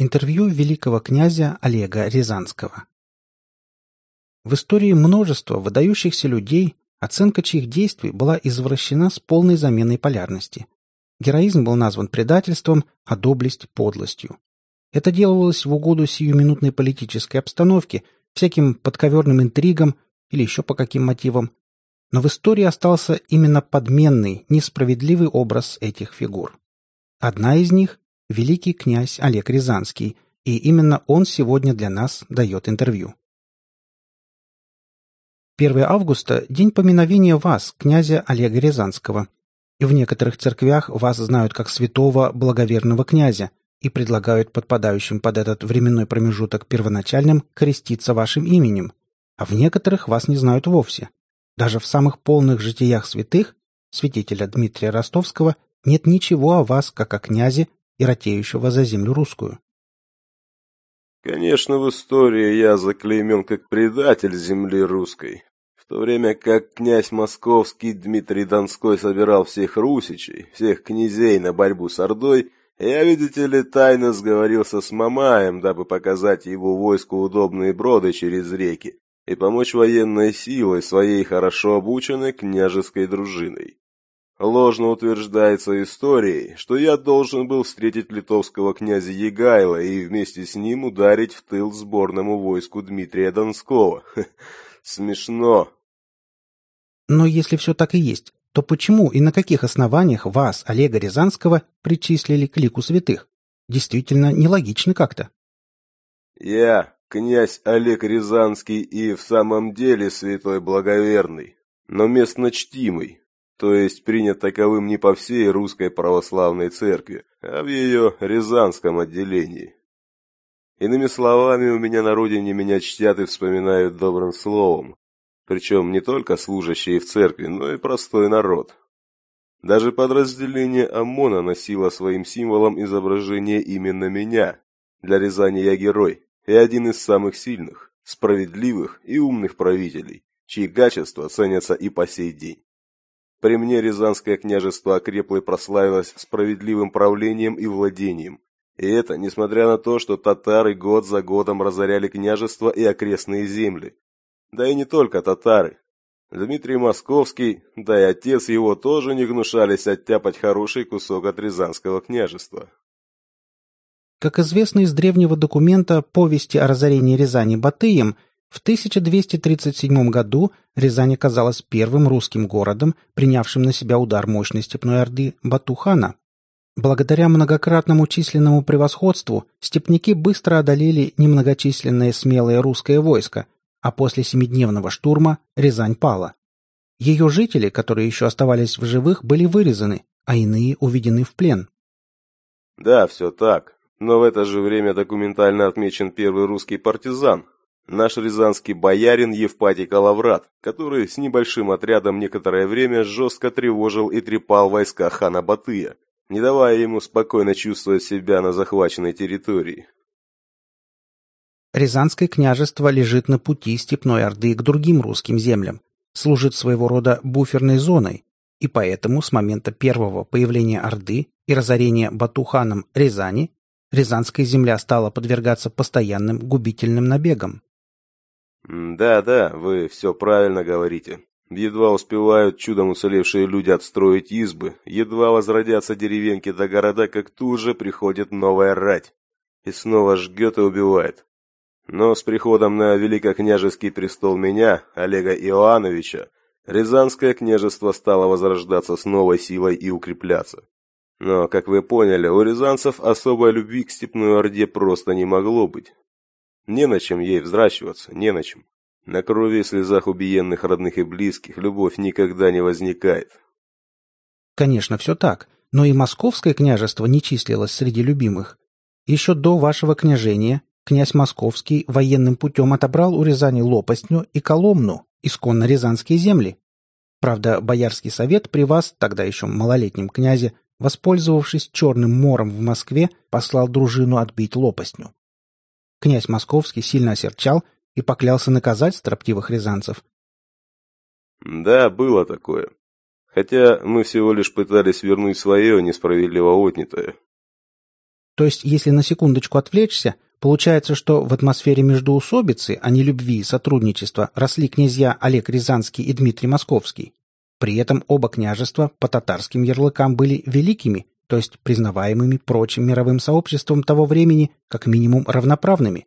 Интервью великого князя Олега Рязанского. В истории множество выдающихся людей, оценка чьих действий была извращена с полной заменой полярности. Героизм был назван предательством, а доблесть – подлостью. Это делалось в угоду сиюминутной политической обстановке, всяким подковерным интригам или еще по каким мотивам. Но в истории остался именно подменный, несправедливый образ этих фигур. Одна из них великий князь Олег Рязанский, и именно он сегодня для нас дает интервью. 1 августа – день поминовения вас, князя Олега Рязанского. И в некоторых церквях вас знают как святого благоверного князя и предлагают подпадающим под этот временной промежуток первоначальным креститься вашим именем, а в некоторых вас не знают вовсе. Даже в самых полных житиях святых, святителя Дмитрия Ростовского, нет ничего о вас, как о князе и ратеющего за землю русскую. Конечно, в истории я заклеймен как предатель земли русской, в то время как князь московский Дмитрий Донской собирал всех русичей, всех князей на борьбу с Ордой, я, видите ли, тайно сговорился с Мамаем, дабы показать его войску удобные броды через реки и помочь военной силой своей хорошо обученной княжеской дружиной. Ложно утверждается историей, что я должен был встретить литовского князя Егайла и вместе с ним ударить в тыл сборному войску Дмитрия Донского. Смешно. Но если все так и есть, то почему и на каких основаниях вас, Олега Рязанского, причислили к лику святых? Действительно нелогично как-то. Я, князь Олег Рязанский и в самом деле святой благоверный, но местно чтимый, то есть принят таковым не по всей русской православной церкви, а в ее Рязанском отделении. Иными словами, у меня на родине меня чтят и вспоминают добрым словом, причем не только служащие в церкви, но и простой народ. Даже подразделение ОМОНа носило своим символом изображение именно меня. Для Рязани я герой и один из самых сильных, справедливых и умных правителей, чьи качества ценятся и по сей день. При мне Рязанское княжество окрепло и прославилось справедливым правлением и владением. И это несмотря на то, что татары год за годом разоряли княжество и окрестные земли. Да и не только татары. Дмитрий Московский, да и отец его тоже не гнушались оттяпать хороший кусок от Рязанского княжества. Как известно из древнего документа «Повести о разорении Рязани Батыем», в 1237 году Рязань оказалась первым русским городом, принявшим на себя удар мощной степной орды Батухана. Благодаря многократному численному превосходству степняки быстро одолели немногочисленное смелое русское войско, а после семидневного штурма Рязань пала. Ее жители, которые еще оставались в живых, были вырезаны, а иные уведены в плен. Да, все так. Но в это же время документально отмечен первый русский партизан, Наш рязанский боярин Евпатий Калаврат, который с небольшим отрядом некоторое время жестко тревожил и трепал войска хана Батыя, не давая ему спокойно чувствовать себя на захваченной территории. Рязанское княжество лежит на пути Степной Орды к другим русским землям, служит своего рода буферной зоной, и поэтому с момента первого появления Орды и разорения Батуханом Рязани Рязанская земля стала подвергаться постоянным губительным набегам. «Да-да, вы все правильно говорите. Едва успевают чудом уцелевшие люди отстроить избы, едва возродятся деревеньки до города, как тут же приходит новая рать. И снова жгет и убивает. Но с приходом на великокняжеский престол меня, Олега Иоанновича, Рязанское княжество стало возрождаться с новой силой и укрепляться. Но, как вы поняли, у рязанцев особой любви к степной орде просто не могло быть. Не на чем ей взращиваться, не на чем. На крови и слезах убиенных родных и близких любовь никогда не возникает. Конечно, все так, но и московское княжество не числилось среди любимых. Еще до вашего княжения князь Московский военным путем отобрал у Рязани Лопастню и Коломну, исконно рязанские земли. Правда, Боярский совет при вас, тогда еще малолетнем князе, воспользовавшись Черным мором в Москве, послал дружину отбить Лопастню. Князь Московский сильно осерчал и поклялся наказать строптивых рязанцев. Да, было такое. Хотя мы всего лишь пытались вернуть свое несправедливо отнятое. То есть, если на секундочку отвлечься, получается, что в атмосфере междоусобицы, а не любви и сотрудничества, росли князья Олег Рязанский и Дмитрий Московский. При этом оба княжества по татарским ярлыкам были великими, то есть признаваемыми прочим мировым сообществом того времени как минимум равноправными.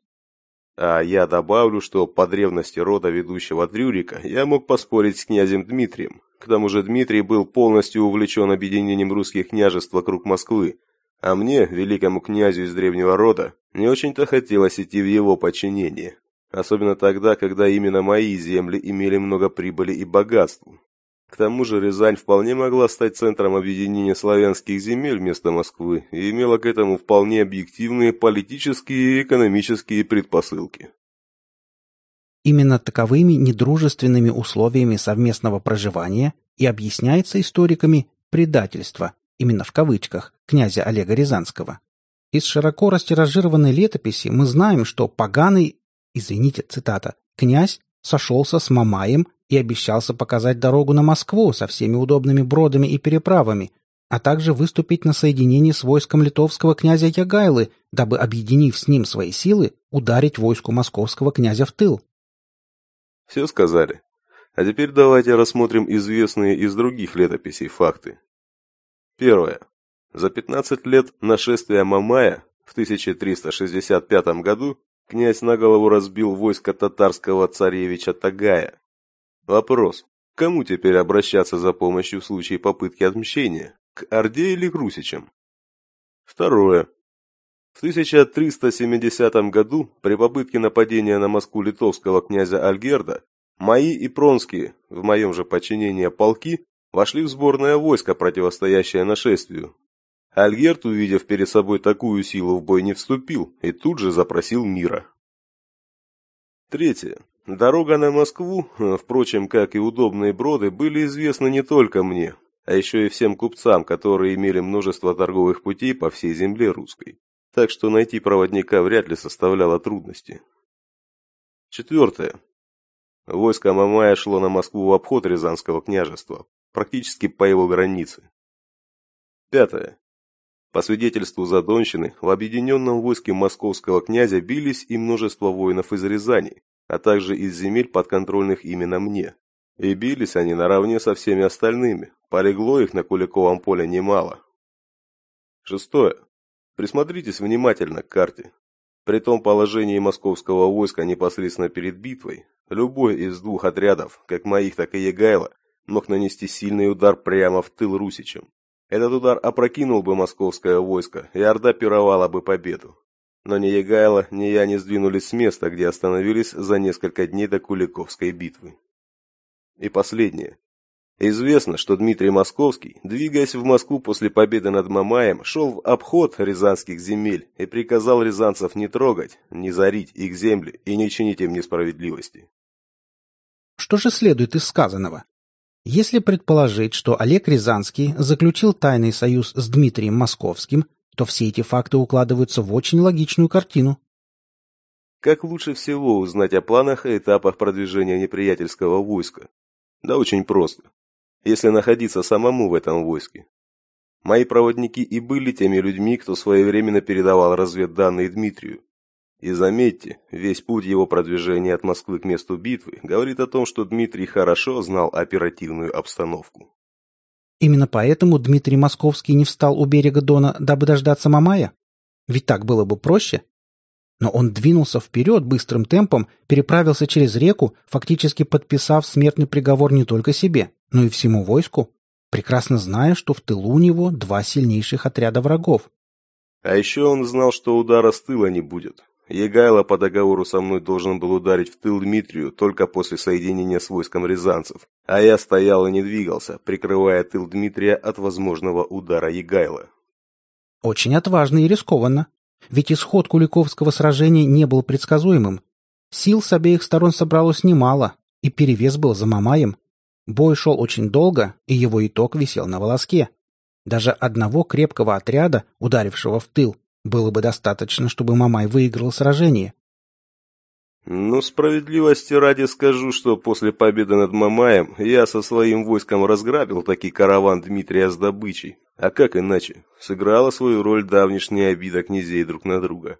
А я добавлю, что по древности рода ведущего Дрюрика я мог поспорить с князем Дмитрием. К тому же Дмитрий был полностью увлечен объединением русских княжеств вокруг Москвы, а мне, великому князю из древнего рода, не очень-то хотелось идти в его подчинение. Особенно тогда, когда именно мои земли имели много прибыли и богатств. К тому же Рязань вполне могла стать центром объединения славянских земель вместо Москвы и имела к этому вполне объективные политические и экономические предпосылки. Именно таковыми недружественными условиями совместного проживания и объясняется историками предательство, именно в кавычках, князя Олега Рязанского. Из широко растиражированной летописи мы знаем, что поганый, извините, цитата, князь сошелся с Мамаем и обещался показать дорогу на Москву со всеми удобными бродами и переправами, а также выступить на соединении с войском литовского князя Ягайлы, дабы, объединив с ним свои силы, ударить войску московского князя в тыл. Все сказали. А теперь давайте рассмотрим известные из других летописей факты. Первое. За 15 лет нашествия Мамая в 1365 году князь на голову разбил войско татарского царевича Тагая. Вопрос. Кому теперь обращаться за помощью в случае попытки отмщения? К Орде или к Русичам? Второе. В 1370 году при попытке нападения на Москву литовского князя Альгерда мои и Пронские, в моем же подчинении полки, вошли в сборное войско, противостоящее нашествию. Альгерд, увидев перед собой такую силу, в бой не вступил и тут же запросил мира. Третье. Дорога на Москву, впрочем, как и удобные броды, были известны не только мне, а еще и всем купцам, которые имели множество торговых путей по всей земле русской. Так что найти проводника вряд ли составляло трудности. Четвертое. Войско Мамая шло на Москву в обход Рязанского княжества, практически по его границе. Пятое. По свидетельству Задонщины, в объединенном войске московского князя бились и множество воинов из Рязани, а также из земель подконтрольных именно мне. И бились они наравне со всеми остальными, полегло их на Куликовом поле немало. Шестое. Присмотритесь внимательно к карте. При том положении московского войска непосредственно перед битвой, любой из двух отрядов, как моих, так и Егайла, мог нанести сильный удар прямо в тыл русичам. Этот удар опрокинул бы московское войско, и Орда пировала бы победу. Но ни Егайло, ни я не сдвинулись с места, где остановились за несколько дней до Куликовской битвы. И последнее. Известно, что Дмитрий Московский, двигаясь в Москву после победы над Мамаем, шел в обход рязанских земель и приказал рязанцев не трогать, не зарить их земли и не чинить им несправедливости. Что же следует из сказанного? Если предположить, что Олег Рязанский заключил тайный союз с Дмитрием Московским, то все эти факты укладываются в очень логичную картину. Как лучше всего узнать о планах и этапах продвижения неприятельского войска? Да очень просто. Если находиться самому в этом войске. Мои проводники и были теми людьми, кто своевременно передавал разведданные Дмитрию. И заметьте, весь путь его продвижения от Москвы к месту битвы говорит о том, что Дмитрий хорошо знал оперативную обстановку. Именно поэтому Дмитрий Московский не встал у берега Дона, дабы дождаться Мамая? Ведь так было бы проще. Но он двинулся вперед быстрым темпом, переправился через реку, фактически подписав смертный приговор не только себе, но и всему войску, прекрасно зная, что в тылу у него два сильнейших отряда врагов. А еще он знал, что удара с тыла не будет, Егайло по договору со мной должен был ударить в тыл Дмитрию только после соединения с войском рязанцев, а я стоял и не двигался, прикрывая тыл Дмитрия от возможного удара Егайла. Очень отважно и рискованно. Ведь исход Куликовского сражения не был предсказуемым. Сил с обеих сторон собралось немало, и перевес был за Мамаем. Бой шел очень долго, и его итог висел на волоске. Даже одного крепкого отряда, ударившего в тыл, было бы достаточно, чтобы Мамай выиграл сражение. Ну, справедливости ради скажу, что после победы над Мамаем я со своим войском разграбил таки караван Дмитрия с добычей, А как иначе? Сыграла свою роль давнишняя обида князей друг на друга.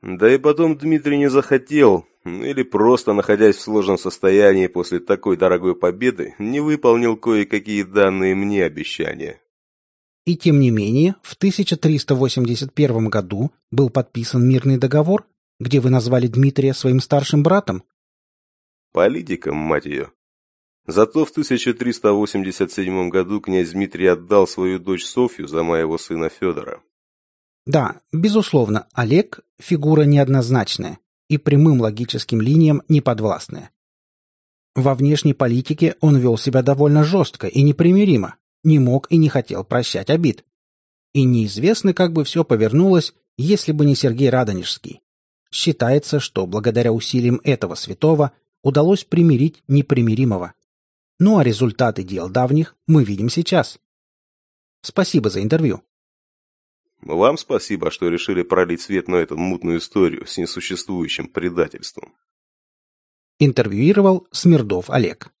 Да и потом Дмитрий не захотел, или просто, находясь в сложном состоянии после такой дорогой победы, не выполнил кое-какие данные мне обещания. И тем не менее, в 1381 году был подписан мирный договор, где вы назвали Дмитрия своим старшим братом? Политиком, мать ее. Зато в 1387 году князь Дмитрий отдал свою дочь Софью за моего сына Федора. Да, безусловно, Олег – фигура неоднозначная и прямым логическим линиям неподвластная. Во внешней политике он вел себя довольно жестко и непримиримо, не мог и не хотел прощать обид. И неизвестно, как бы все повернулось, если бы не Сергей Радонежский. Считается, что благодаря усилиям этого святого удалось примирить непримиримого. Ну а результаты дел давних мы видим сейчас. Спасибо за интервью. Вам спасибо, что решили пролить свет на эту мутную историю с несуществующим предательством. Интервьюировал Смирдов Олег.